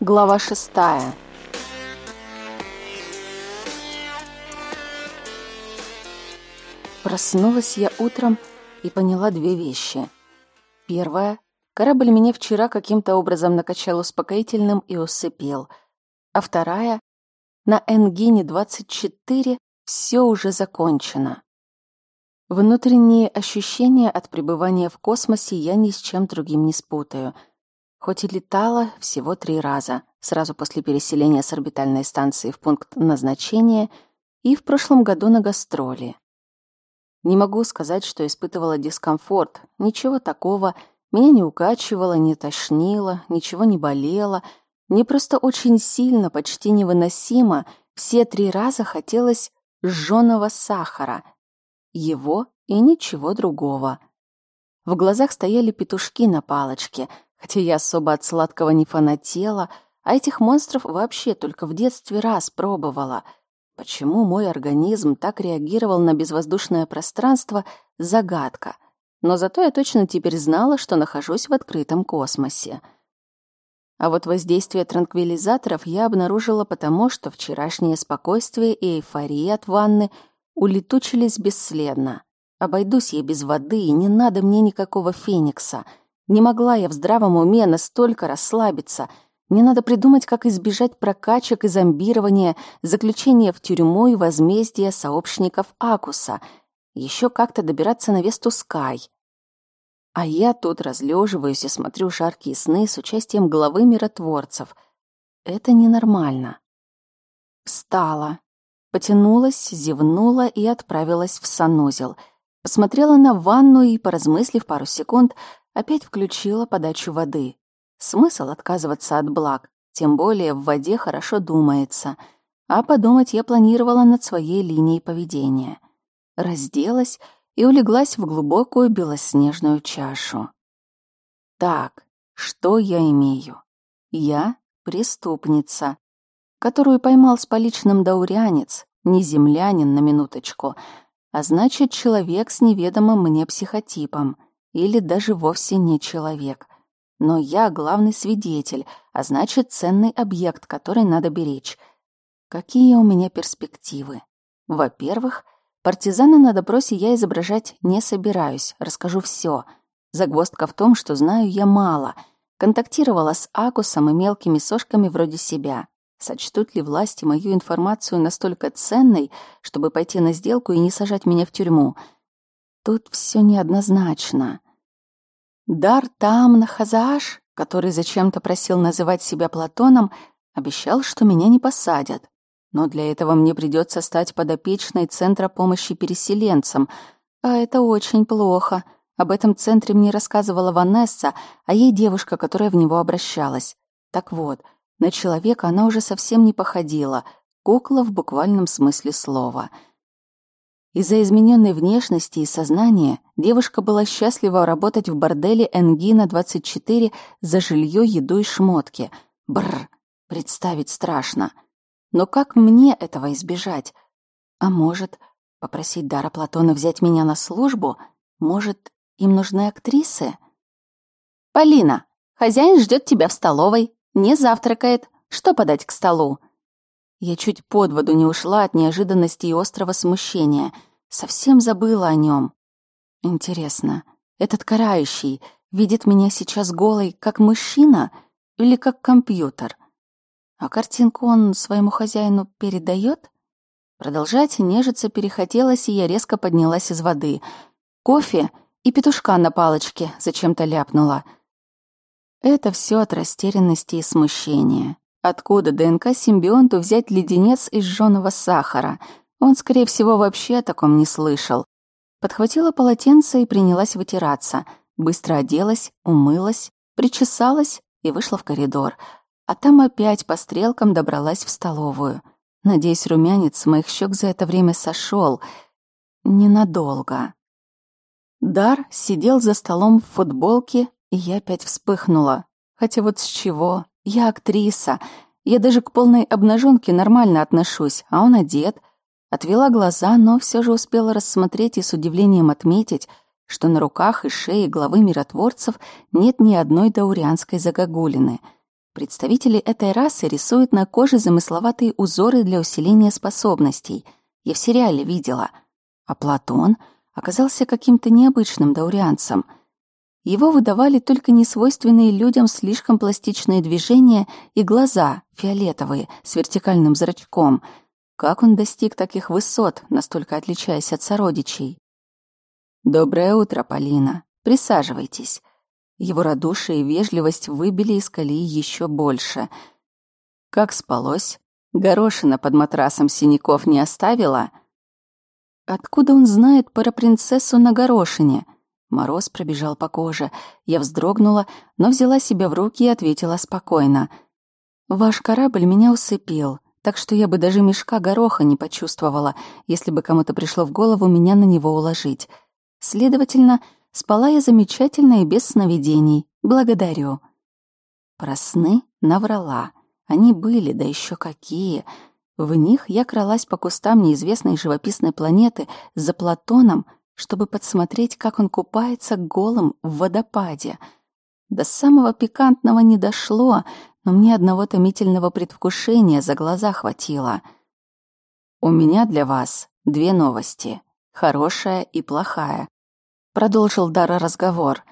Глава шестая. Проснулась я утром и поняла две вещи. Первая. Корабль меня вчера каким-то образом накачал успокоительным и усыпил. А вторая. На Энгине-24 все уже закончено. Внутренние ощущения от пребывания в космосе я ни с чем другим не спутаю — Хоть и летала всего три раза, сразу после переселения с орбитальной станции в пункт назначения и в прошлом году на гастроли. Не могу сказать, что испытывала дискомфорт, ничего такого, меня не укачивало, не тошнило, ничего не болело, мне просто очень сильно, почти невыносимо, все три раза хотелось жженого сахара, его и ничего другого. В глазах стояли петушки на палочке — Хотя я особо от сладкого не фанатела, а этих монстров вообще только в детстве раз пробовала. Почему мой организм так реагировал на безвоздушное пространство — загадка. Но зато я точно теперь знала, что нахожусь в открытом космосе. А вот воздействие транквилизаторов я обнаружила потому, что вчерашнее спокойствие и эйфория от ванны улетучились бесследно. Обойдусь я без воды, и не надо мне никакого феникса — не могла я в здравом уме настолько расслабиться. Мне надо придумать, как избежать прокачек и зомбирования, заключения в тюрьму и возмездия сообщников Акуса. Еще как-то добираться на Весту Скай. А я тут разлеживаюсь и смотрю жаркие сны с участием главы миротворцев. Это ненормально. Встала, потянулась, зевнула и отправилась в санузел. Посмотрела на ванну и, поразмыслив пару секунд, Опять включила подачу воды. Смысл отказываться от благ, тем более в воде хорошо думается. А подумать я планировала над своей линией поведения. Разделась и улеглась в глубокую белоснежную чашу. Так, что я имею? Я преступница, которую поймал с поличным даурянец, не землянин на минуточку, а значит, человек с неведомым мне психотипом — или даже вовсе не человек. Но я главный свидетель, а значит, ценный объект, который надо беречь. Какие у меня перспективы? Во-первых, партизана на допросе я изображать не собираюсь, расскажу все. Загвоздка в том, что знаю я мало. Контактировала с Акусом и мелкими сошками вроде себя. Сочтут ли власти мою информацию настолько ценной, чтобы пойти на сделку и не сажать меня в тюрьму — Тут все неоднозначно. Дар там, на Хазааш, который зачем-то просил называть себя Платоном, обещал, что меня не посадят. Но для этого мне придется стать подопечной Центра помощи переселенцам, а это очень плохо. Об этом центре мне рассказывала Ванесса, а ей девушка, которая в него обращалась. Так вот, на человека она уже совсем не походила, кукла в буквальном смысле слова — из-за измененной внешности и сознания девушка была счастлива работать в борделе Энгина-24 за жилье, еду и шмотки. Бррр, представить страшно. Но как мне этого избежать? А может, попросить Дара Платона взять меня на службу? Может, им нужны актрисы? «Полина, хозяин ждет тебя в столовой, не завтракает. Что подать к столу?» Я чуть под воду не ушла от неожиданности и острого смущения — Совсем забыла о нем. Интересно, этот карающий видит меня сейчас голой как мужчина или как компьютер? А картинку он своему хозяину передает? Продолжать нежиться перехотелось, и я резко поднялась из воды. Кофе и петушка на палочке зачем-то ляпнула. Это все от растерянности и смущения. Откуда ДНК-симбионту взять леденец из жженого сахара — он, скорее всего, вообще о таком не слышал. Подхватила полотенце и принялась вытираться. Быстро оделась, умылась, причесалась и вышла в коридор. А там опять по стрелкам добралась в столовую. Надеюсь, румянец с моих щек за это время сошел. Ненадолго. Дар сидел за столом в футболке, и я опять вспыхнула. Хотя вот с чего? Я актриса. Я даже к полной обнаженке нормально отношусь, а он одет — Отвела глаза, но все же успела рассмотреть и с удивлением отметить, что на руках и шее главы миротворцев нет ни одной даурянской загогулины. Представители этой расы рисуют на коже замысловатые узоры для усиления способностей. Я в сериале видела. А Платон оказался каким-то необычным даурианцем. Его выдавали только несвойственные людям слишком пластичные движения и глаза, фиолетовые, с вертикальным зрачком. Как он достиг таких высот, настолько отличаясь от сородичей? «Доброе утро, Полина. Присаживайтесь». Его радушие и вежливость выбили из колеи еще больше. Как спалось? Горошина под матрасом синяков не оставила? Откуда он знает про принцессу на горошине? Мороз пробежал по коже. Я вздрогнула, но взяла себя в руки и ответила спокойно. «Ваш корабль меня усыпил, так что я бы даже мешка гороха не почувствовала, если бы кому-то пришло в голову меня на него уложить. Следовательно, Спала я замечательно и без сновидений. Благодарю. Про сны наврала. Они были, да еще какие. В них я кралась по кустам неизвестной живописной планеты за Платоном, чтобы подсмотреть, как он купается голым в водопаде. До самого пикантного не дошло, но мне одного томительного предвкушения за глаза хватило. У меня для вас две новости, хорошая и плохая продолжил Дара разговор.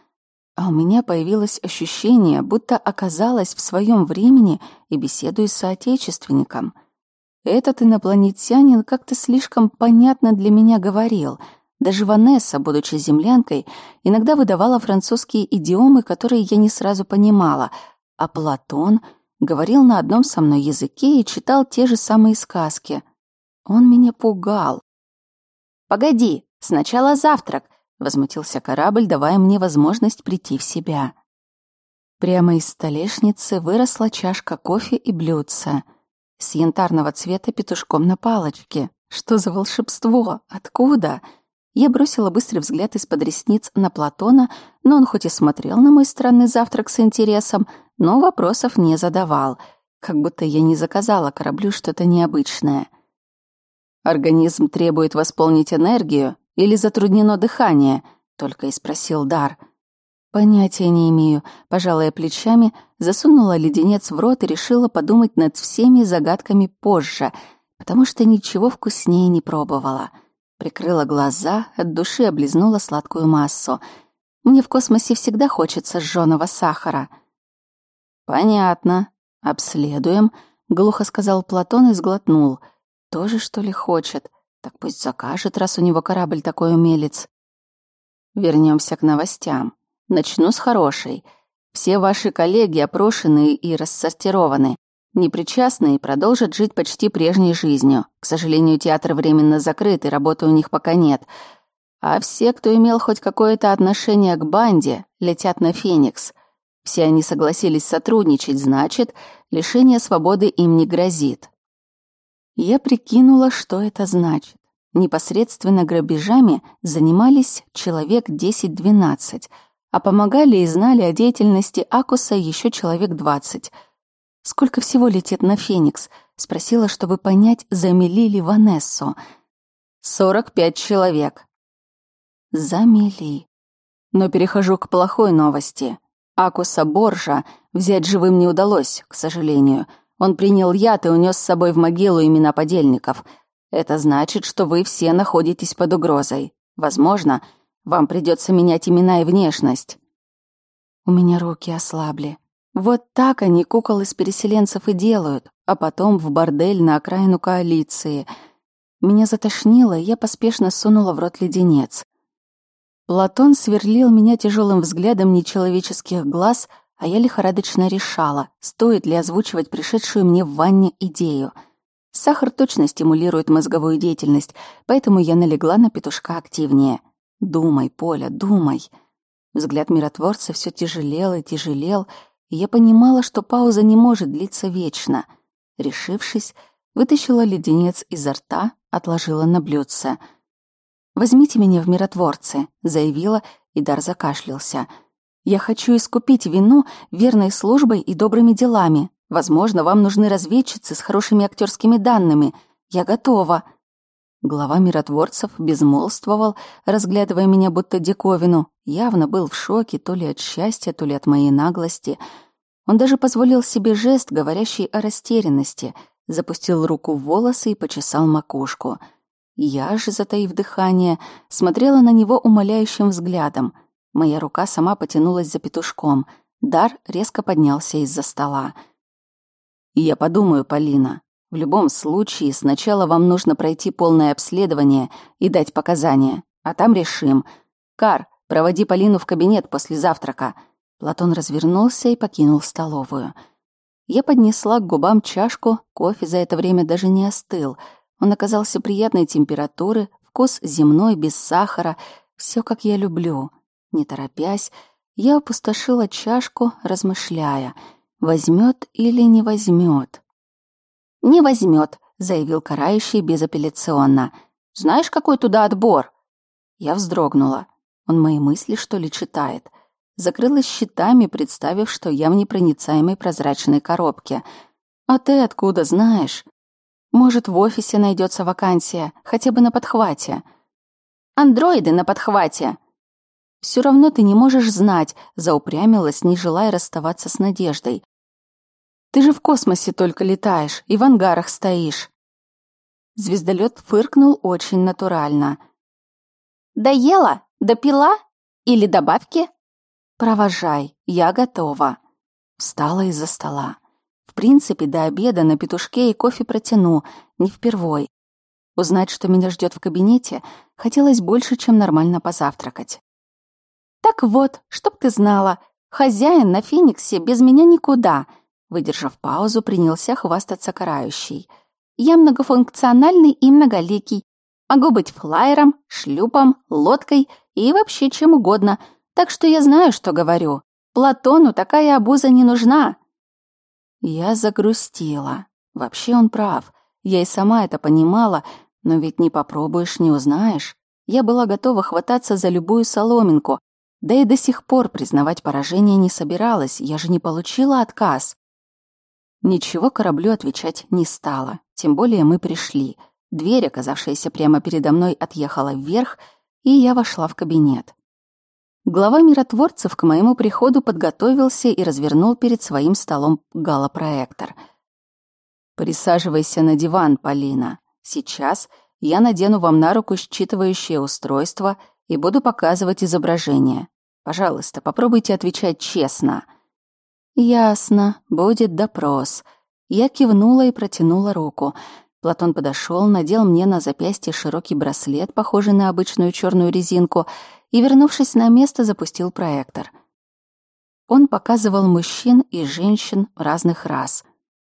А у меня появилось ощущение, будто оказалась в своем времени и беседую с соотечественником. Этот инопланетянин как-то слишком понятно для меня говорил. Даже Ванесса, будучи землянкой, иногда выдавала французские идиомы, которые я не сразу понимала, а Платон говорил на одном со мной языке и читал те же самые сказки. Он меня пугал. «Погоди, сначала завтрак», Возмутился корабль, давая мне возможность прийти в себя. Прямо из столешницы выросла чашка кофе и блюдца с янтарного цвета петушком на палочке. Что за волшебство? Откуда? Я бросила быстрый взгляд из-под ресниц на Платона, но он хоть и смотрел на мой странный завтрак с интересом, но вопросов не задавал, как будто я не заказала кораблю что-то необычное. Организм требует восполнить энергию, или затруднено дыхание?» — только и спросил Дар. «Понятия не имею», — пожалая плечами, засунула леденец в рот и решила подумать над всеми загадками позже, потому что ничего вкуснее не пробовала. Прикрыла глаза, от души облизнула сладкую массу. Мне в космосе всегда хочется жжёного сахара. «Понятно. Обследуем», — глухо сказал Платон и сглотнул. «Тоже, что ли, хочет?» Так пусть закажет, раз у него корабль такой умелец. Вернемся к новостям. Начну с хорошей. Все ваши коллеги опрошены и рассортированы. Непричастные продолжат жить почти прежней жизнью. К сожалению, театр временно закрыт, и работы у них пока нет. А все, кто имел хоть какое-то отношение к банде, летят на Феникс. Все они согласились сотрудничать, значит, лишение свободы им не грозит. Я прикинула, что это значит. Непосредственно грабежами занимались человек 10-12, а помогали и знали о деятельности Акуса еще человек 20. «Сколько всего летит на Феникс?» — спросила, чтобы понять, замели ли Ванессу. «Сорок пять человек». Замели. Но перехожу к плохой новости. Акуса Боржа взять живым не удалось, к сожалению — он принял яд и унес с собой в могилу имена подельников. Это значит, что вы все находитесь под угрозой. Возможно, вам придется менять имена и внешность. У меня руки ослабли. Вот так они кукол из переселенцев и делают, а потом в бордель на окраину коалиции. Меня затошнило, и я поспешно сунула в рот леденец. Платон сверлил меня тяжелым взглядом нечеловеческих глаз — а я лихорадочно решала, стоит ли озвучивать пришедшую мне в ванне идею. Сахар точно стимулирует мозговую деятельность, поэтому я налегла на петушка активнее. «Думай, Поля, думай». Взгляд миротворца все тяжелел и тяжелел, я понимала, что пауза не может длиться вечно. Решившись, вытащила леденец изо рта, отложила на блюдце. «Возьмите меня в миротворцы», — заявила, и Дар закашлялся — я хочу искупить вину верной службой и добрыми делами. Возможно, вам нужны разведчицы с хорошими актерскими данными. Я готова». Глава миротворцев безмолвствовал, разглядывая меня будто диковину. Явно был в шоке то ли от счастья, то ли от моей наглости. Он даже позволил себе жест, говорящий о растерянности, запустил руку в волосы и почесал макушку. Я же, затаив дыхание, смотрела на него умоляющим взглядом. Моя рука сама потянулась за петушком. Дар резко поднялся из-за стола. «Я подумаю, Полина. В любом случае, сначала вам нужно пройти полное обследование и дать показания, а там решим. Кар, проводи Полину в кабинет после завтрака. Платон развернулся и покинул столовую. Я поднесла к губам чашку, кофе за это время даже не остыл. Он оказался приятной температуры, вкус земной, без сахара, все как я люблю. Не торопясь, я опустошила чашку, размышляя, возьмет или не возьмет. «Не возьмет», — заявил карающий безапелляционно. «Знаешь, какой туда отбор?» Я вздрогнула. Он мои мысли, что ли, читает закрылась щитами, представив, что я в непроницаемой прозрачной коробке. «А ты откуда знаешь? Может, в офисе найдется вакансия, хотя бы на подхвате?» «Андроиды на подхвате!» «Все равно ты не можешь знать», — заупрямилась, не желая расставаться с надеждой. «Ты же в космосе только летаешь и в ангарах стоишь». Звездолет фыркнул очень натурально. «Доела? Допила? Или добавки?» «Провожай, я готова». Встала из-за стола. В принципе, до обеда на петушке и кофе протяну, не впервой. Узнать, что меня ждет в кабинете, хотелось больше, чем нормально позавтракать. «Так вот, чтоб ты знала, хозяин на Фениксе без меня никуда», выдержав паузу, принялся хвастаться карающий. «Я многофункциональный и многоликий. Могу быть флайером, шлюпом, лодкой и вообще чем угодно — так что я знаю, что говорю. Платону такая обуза не нужна. Я загрустила. Вообще он прав. Я и сама это понимала, но ведь не попробуешь, не узнаешь. Я была готова хвататься за любую соломинку, да и до сих пор признавать поражение не собиралась, я же не получила отказ. Ничего кораблю отвечать не стала, тем более мы пришли. Дверь, оказавшаяся прямо передо мной, отъехала вверх, и я вошла в кабинет. Глава миротворцев к моему приходу подготовился и развернул перед своим столом галлопроектор. «Присаживайся на диван, Полина. Сейчас я надену вам на руку считывающее устройство и буду показывать изображение. Пожалуйста, попробуйте отвечать честно». «Ясно, будет допрос». Я кивнула и протянула руку. Платон подошел, надел мне на запястье широкий браслет, похожий на обычную черную резинку — и, вернувшись на место, запустил проектор. Он показывал мужчин и женщин разных рас.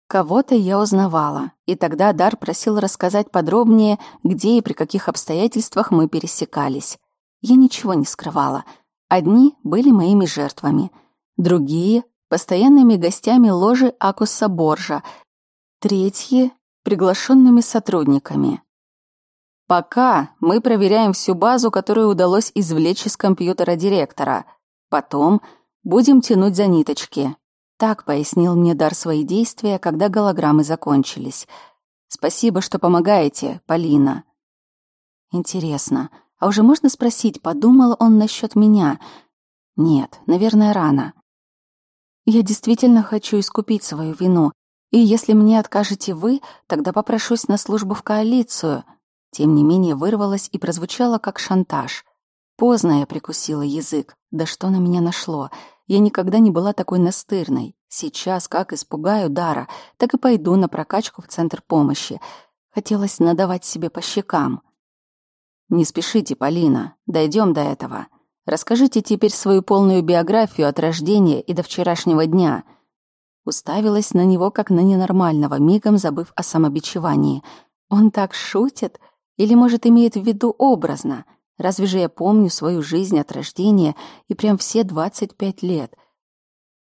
Кого-то я узнавала, и тогда Дар просил рассказать подробнее, где и при каких обстоятельствах мы пересекались. Я ничего не скрывала. Одни были моими жертвами, другие — постоянными гостями ложи Акуса Боржа, третьи — приглашенными сотрудниками. Пока мы проверяем всю базу, которую удалось извлечь из компьютера директора. Потом будем тянуть за ниточки. Так пояснил мне Дар свои действия, когда голограммы закончились. Спасибо, что помогаете, Полина. Интересно, а уже можно спросить, подумал он насчет меня? Нет, наверное, рано. Я действительно хочу искупить свою вину, и если мне откажете вы, тогда попрошусь на службу в коалицию. Тем не менее вырвалось и прозвучало как шантаж. Поздно я прикусила язык. Да что на меня нашло? Я никогда не была такой настырной. Сейчас, как испугаю Дара, так и пойду на прокачку в центр помощи. Хотелось надавать себе по щекам. Не спешите, Полина, дойдем до этого. Расскажите теперь свою полную биографию от рождения и до вчерашнего дня. Уставилась на него как на ненормального, мигом забыв о самобичевании. Он так шутит. Или, может, имеет в виду образно? Разве же я помню свою жизнь от рождения и прям все 25 лет?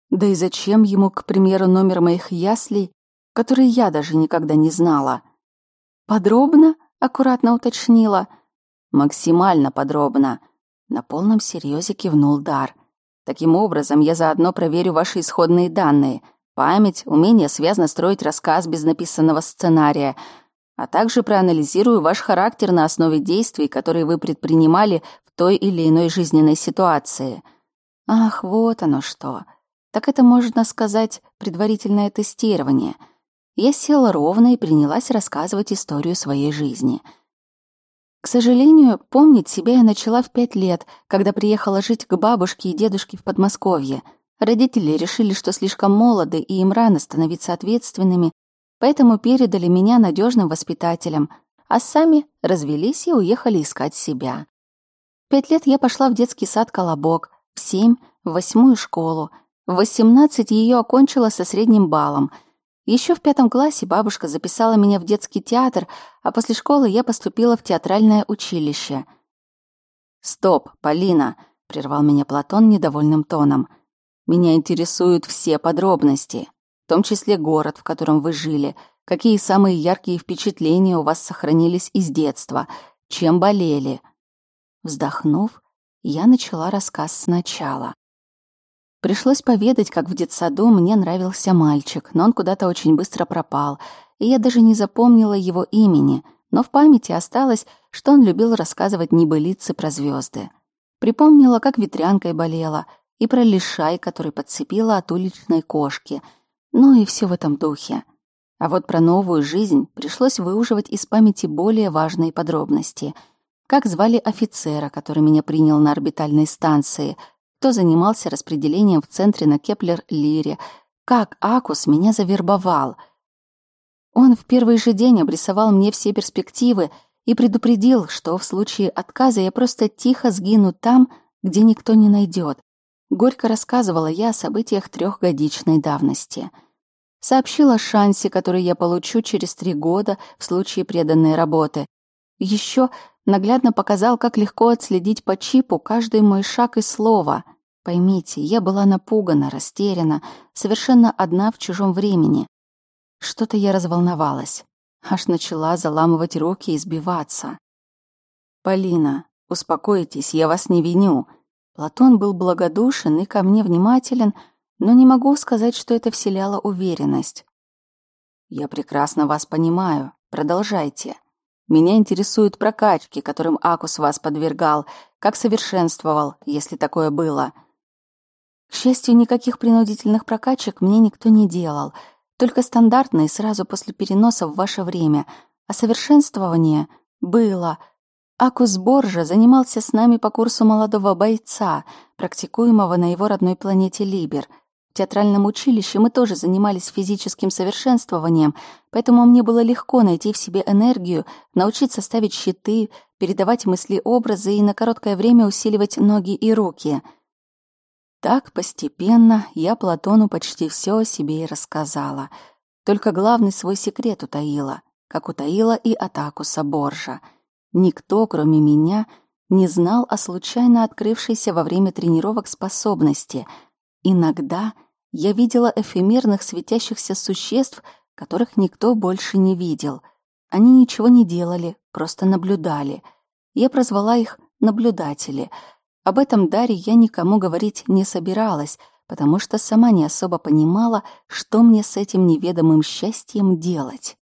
Да и зачем ему, к примеру, номер моих яслей, которые я даже никогда не знала? Подробно? Аккуратно уточнила. Максимально подробно. На полном серьезе кивнул Дар. Таким образом, я заодно проверю ваши исходные данные. Память, умение связно строить рассказ без написанного сценария — а также проанализирую ваш характер на основе действий, которые вы предпринимали в той или иной жизненной ситуации. Ах, вот оно что. Так это, можно сказать, предварительное тестирование. Я села ровно и принялась рассказывать историю своей жизни. К сожалению, помнить себя я начала в пять лет, когда приехала жить к бабушке и дедушке в Подмосковье. Родители решили, что слишком молоды и им рано становиться ответственными, поэтому передали меня надежным воспитателям, а сами развелись и уехали искать себя. В пять лет я пошла в детский сад «Колобок», в семь — в восьмую школу — в 18 ее окончила со средним баллом. Еще в пятом классе бабушка записала меня в детский театр, а после школы я поступила в театральное училище. «Стоп, Полина!» — прервал меня Платон недовольным тоном. «Меня интересуют все подробности, в том числе город, в котором вы жили, какие самые яркие впечатления у вас сохранились из детства, чем болели». Вздохнув, я начала рассказ сначала. Пришлось поведать, как в детсаду мне нравился мальчик, но он куда-то очень быстро пропал, и я даже не запомнила его имени, но в памяти осталось, что он любил рассказывать небылицы про звезды. Припомнила, как ветрянкой болела, и про лишай, который подцепила от уличной кошки, ну и все в этом духе. А вот про новую жизнь пришлось выуживать из памяти более важные подробности. Как звали офицера, который меня принял на орбитальной станции — кто занимался распределением в центре на Кеплер-Лире, как Акус меня завербовал. Он в первый же день обрисовал мне все перспективы и предупредил, что в случае отказа я просто тихо сгину там, где никто не найдет. Горько рассказывала я о событиях трехгодичной давности. Сообщила о шансе, который я получу через три года в случае преданной работы. Еще наглядно показал, как легко отследить по чипу каждый мой шаг и слово. Поймите, я была напугана, растеряна, совершенно одна в чужом времени. Что-то я разволновалась, аж начала заламывать руки и сбиваться. «Полина, успокойтесь, я вас не виню». Платон был благодушен и ко мне внимателен, но не могу сказать, что это вселяло уверенность. «Я прекрасно вас понимаю. Продолжайте. Меня интересуют прокачки, которым Акус вас подвергал, как совершенствовал, если такое было. К счастью, никаких принудительных прокачек мне никто не делал, только стандартные сразу после переноса в ваше время, а совершенствование было. Акус Боржа занимался с нами по курсу молодого бойца, практикуемого на его родной планете Либер. В театральном училище мы тоже занимались физическим совершенствованием, поэтому мне было легко найти в себе энергию, научиться ставить щиты, передавать мысли-образы и на короткое время усиливать ноги и руки — так постепенно я Платону почти все о себе и рассказала. Только главный свой секрет утаила, как утаила и атаку Соборжа. Никто, кроме меня, не знал о случайно открывшейся во время тренировок способности. Иногда я видела эфемерных светящихся существ, которых никто больше не видел. Они ничего не делали, просто наблюдали. Я прозвала их «наблюдатели», об этом Даре я никому говорить не собиралась, потому что сама не особо понимала, что мне с этим неведомым счастьем делать.